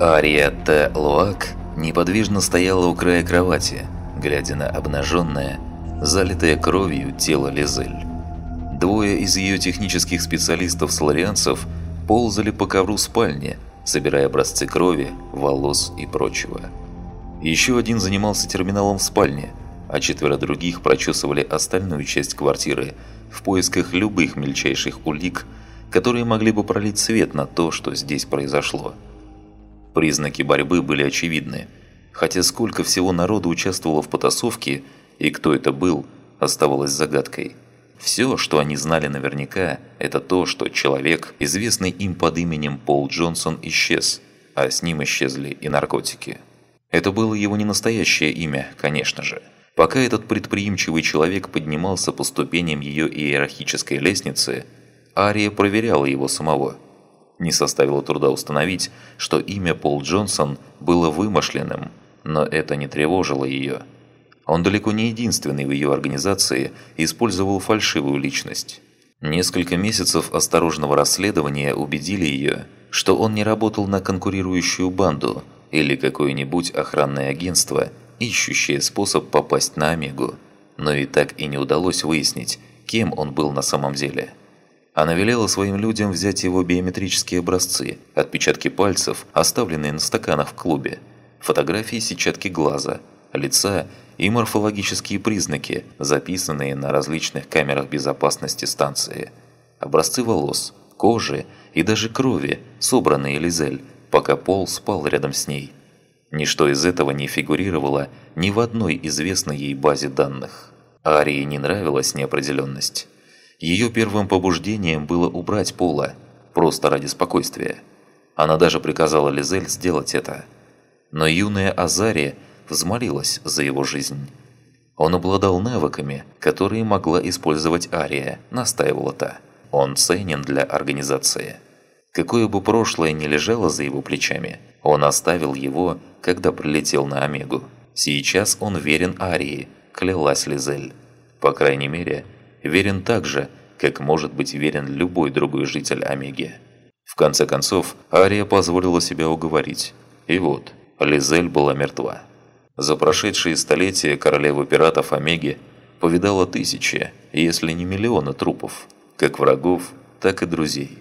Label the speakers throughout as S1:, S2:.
S1: Ария Т. Луак неподвижно стояла у края кровати, глядя на обнаженное, залитое кровью тело Лизель. Двое из ее технических специалистов-сларианцев ползали по ковру спальни, собирая образцы крови, волос и прочего. Еще один занимался терминалом в спальне, а четверо других прочесывали остальную часть квартиры в поисках любых мельчайших улик, которые могли бы пролить свет на то, что здесь произошло. Признаки борьбы были очевидны, хотя сколько всего народу участвовало в потасовке и кто это был, оставалось загадкой. Все, что они знали наверняка, это то, что человек, известный им под именем Пол Джонсон, исчез, а с ним исчезли и наркотики. Это было его не настоящее имя, конечно же. Пока этот предприимчивый человек поднимался по ступеням ее иерархической лестницы, Ария проверяла его самого. Не составило труда установить, что имя Пол Джонсон было вымышленным, но это не тревожило ее. Он далеко не единственный в ее организации использовал фальшивую личность. Несколько месяцев осторожного расследования убедили ее, что он не работал на конкурирующую банду или какое-нибудь охранное агентство, ищущее способ попасть на Омегу, но и так и не удалось выяснить, кем он был на самом деле. Она велела своим людям взять его биометрические образцы, отпечатки пальцев, оставленные на стаканах в клубе, фотографии сетчатки глаза, лица и морфологические признаки, записанные на различных камерах безопасности станции. Образцы волос, кожи и даже крови, собранные Лизель, пока Пол спал рядом с ней. Ничто из этого не фигурировало ни в одной известной ей базе данных. Арии не нравилась неопределенность. Ее первым побуждением было убрать Пола, просто ради спокойствия. Она даже приказала Лизель сделать это. Но юная Азария взмолилась за его жизнь. Он обладал навыками, которые могла использовать Ария, настаивала та. Он ценен для организации. Какое бы прошлое ни лежало за его плечами, он оставил его, когда прилетел на Омегу. Сейчас он верен Арии, клялась Лизель. По крайней мере, верен так же, как может быть верен любой другой житель Омеги. В конце концов, Ария позволила себя уговорить. И вот, Лизель была мертва. За прошедшие столетия королева пиратов Омеги повидала тысячи, если не миллионы трупов, как врагов, так и друзей.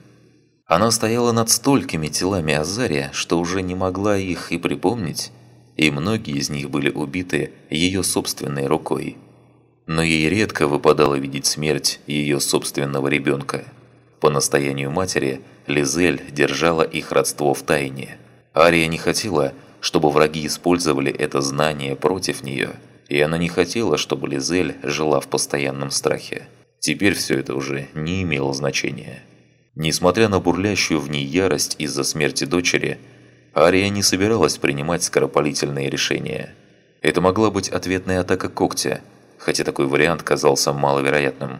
S1: Она стояла над столькими телами Азария, что уже не могла их и припомнить, и многие из них были убиты ее собственной рукой. Но ей редко выпадало видеть смерть ее собственного ребенка. По настоянию матери, Лизель держала их родство в тайне. Ария не хотела, чтобы враги использовали это знание против нее, и она не хотела, чтобы Лизель жила в постоянном страхе. Теперь все это уже не имело значения. Несмотря на бурлящую в ней ярость из-за смерти дочери, Ария не собиралась принимать скоропалительные решения. Это могла быть ответная атака когтя, хотя такой вариант казался маловероятным.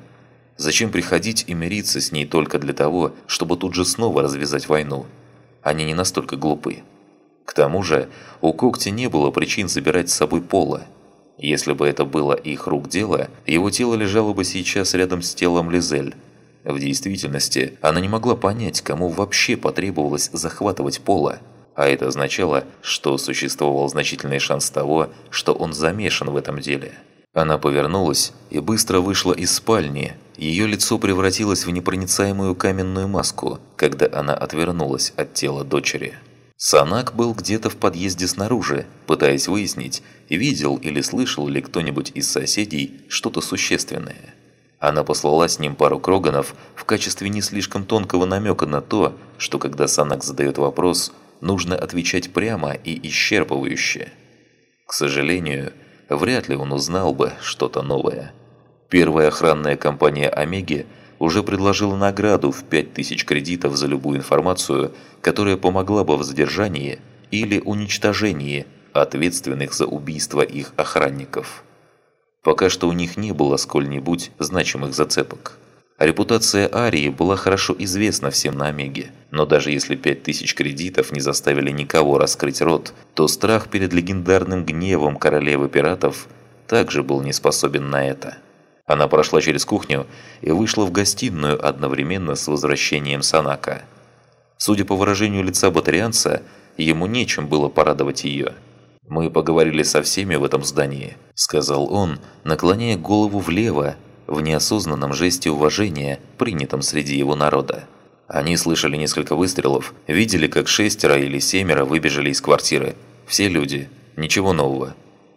S1: Зачем приходить и мириться с ней только для того, чтобы тут же снова развязать войну? Они не настолько глупы. К тому же, у когти не было причин забирать с собой Пола. Если бы это было их рук дело, его тело лежало бы сейчас рядом с телом Лизель. В действительности, она не могла понять, кому вообще потребовалось захватывать Пола. А это означало, что существовал значительный шанс того, что он замешан в этом деле. Она повернулась и быстро вышла из спальни. Ее лицо превратилось в непроницаемую каменную маску, когда она отвернулась от тела дочери. Санак был где-то в подъезде снаружи, пытаясь выяснить, видел или слышал ли кто-нибудь из соседей что-то существенное. Она послала с ним пару кроганов в качестве не слишком тонкого намека на то, что когда Санак задает вопрос, нужно отвечать прямо и исчерпывающе. К сожалению, вряд ли он узнал бы что-то новое. Первая охранная компания «Омеги» уже предложила награду в 5000 кредитов за любую информацию, которая помогла бы в задержании или уничтожении ответственных за убийство их охранников. Пока что у них не было сколь-нибудь значимых зацепок. Репутация Арии была хорошо известна всем на Омеге, но даже если 5000 кредитов не заставили никого раскрыть рот, то страх перед легендарным гневом королевы пиратов также был не способен на это. Она прошла через кухню и вышла в гостиную одновременно с возвращением Санака. Судя по выражению лица батарианца, ему нечем было порадовать ее. «Мы поговорили со всеми в этом здании», – сказал он, наклоняя голову влево, в неосознанном жесте уважения, принятом среди его народа. Они слышали несколько выстрелов, видели, как шестеро или семеро выбежали из квартиры. Все люди. Ничего нового.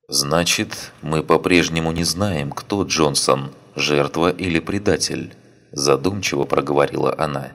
S1: «Значит, мы по-прежнему не знаем, кто Джонсон, жертва или предатель», – задумчиво проговорила она.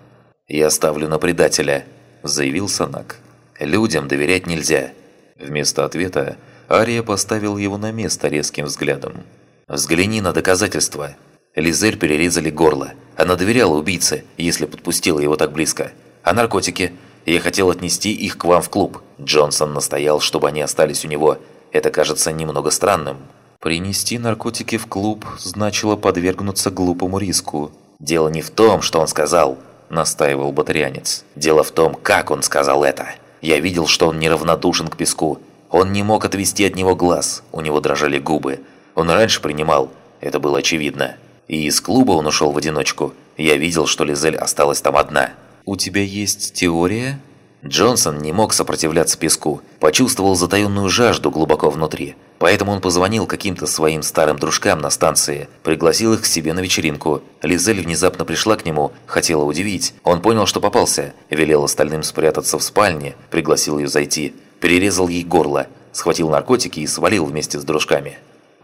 S1: «Я ставлю на предателя», – заявил Санак. «Людям доверять нельзя». Вместо ответа Ария поставил его на место резким взглядом. «Взгляни на доказательства. Лизель перерезали горло. Она доверяла убийце, если подпустила его так близко. А наркотики? Я хотел отнести их к вам в клуб. Джонсон настоял, чтобы они остались у него. Это кажется немного странным». Принести наркотики в клуб значило подвергнуться глупому риску. «Дело не в том, что он сказал», – настаивал батарианец. «Дело в том, как он сказал это. Я видел, что он неравнодушен к песку. Он не мог отвести от него глаз, у него дрожали губы. Он раньше принимал, это было очевидно. И из клуба он ушел в одиночку. Я видел, что Лизель осталась там одна. «У тебя есть теория?» Джонсон не мог сопротивляться песку, почувствовал затаенную жажду глубоко внутри. Поэтому он позвонил каким-то своим старым дружкам на станции, пригласил их к себе на вечеринку. Лизель внезапно пришла к нему, хотела удивить. Он понял, что попался, велел остальным спрятаться в спальне, пригласил ее зайти, перерезал ей горло, схватил наркотики и свалил вместе с дружками.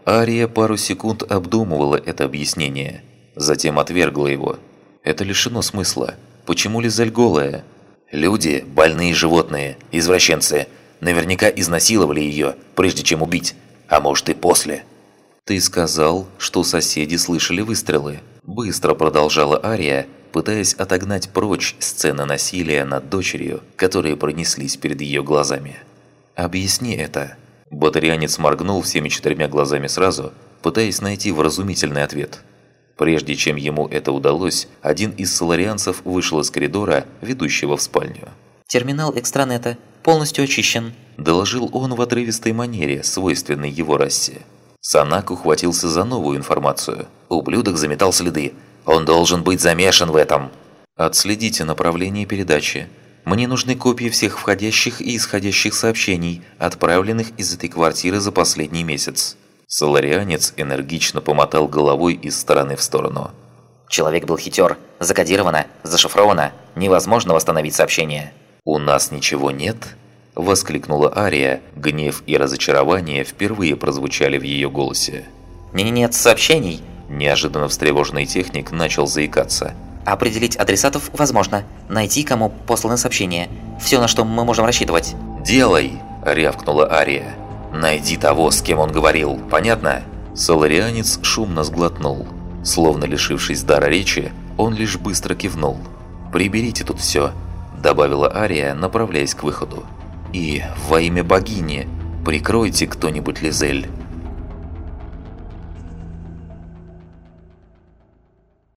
S1: Ария пару секунд обдумывала это объяснение, затем отвергла его. Это лишено смысла. Почему Лизель голая? Люди – больные животные, извращенцы. Наверняка изнасиловали ее, прежде чем убить. А может и после. «Ты сказал, что соседи слышали выстрелы». Быстро продолжала Ария, пытаясь отогнать прочь сцены насилия над дочерью, которые пронеслись перед ее глазами. «Объясни это». Батарианец моргнул всеми четырьмя глазами сразу, пытаясь найти вразумительный ответ – Прежде чем ему это удалось, один из соларианцев вышел из коридора, ведущего в спальню.
S2: «Терминал экстранета полностью очищен», –
S1: доложил он в отрывистой манере, свойственной его расе. Санак ухватился за новую информацию. Ублюдок заметал следы. Он должен быть замешан в этом. «Отследите направление передачи. Мне нужны копии всех входящих и исходящих сообщений, отправленных из этой квартиры за последний месяц». Соларианец энергично помотал головой из стороны в сторону.
S2: «Человек был хитер. Закодировано, зашифровано. Невозможно восстановить сообщение».
S1: «У нас ничего нет?» – воскликнула Ария. Гнев и разочарование впервые прозвучали в ее голосе.
S2: «Не «Нет сообщений!»
S1: Неожиданно встревоженный техник начал заикаться.
S2: «Определить адресатов возможно. Найти, кому посланы сообщения. Все, на что мы можем рассчитывать».
S1: «Делай!» – рявкнула Ария. «Найди того, с кем он говорил, понятно?» Соларианец шумно сглотнул. Словно лишившись дара речи, он лишь быстро кивнул. «Приберите тут все», – добавила Ария, направляясь к выходу. «И во имя богини, прикройте кто-нибудь Лизель».